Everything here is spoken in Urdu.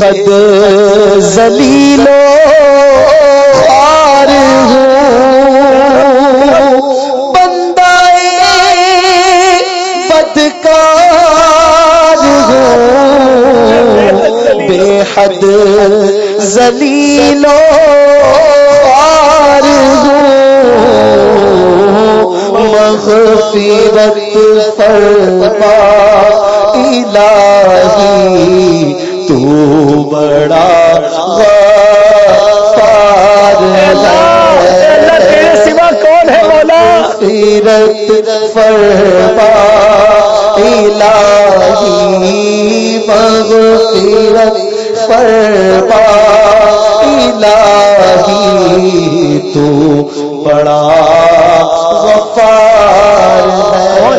حد زلیلو خار ہوں۔ بندہ بدکار ہوں۔ بے حد زلیلو خار ہوں۔ مغفرت فرما الہی۔ تو بڑا تیرے سوا کون ہے مولا؟ مغفرت فرما الہی مغفرت فرما الہی تو بڑا